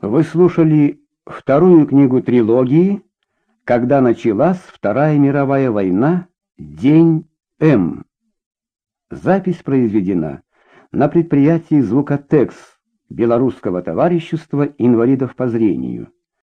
Вы слушали вторую книгу трилогии «Когда началась Вторая мировая война. День М». Запись произведена на предприятии «Звукотекс» Белорусского товарищества инвалидов по зрению.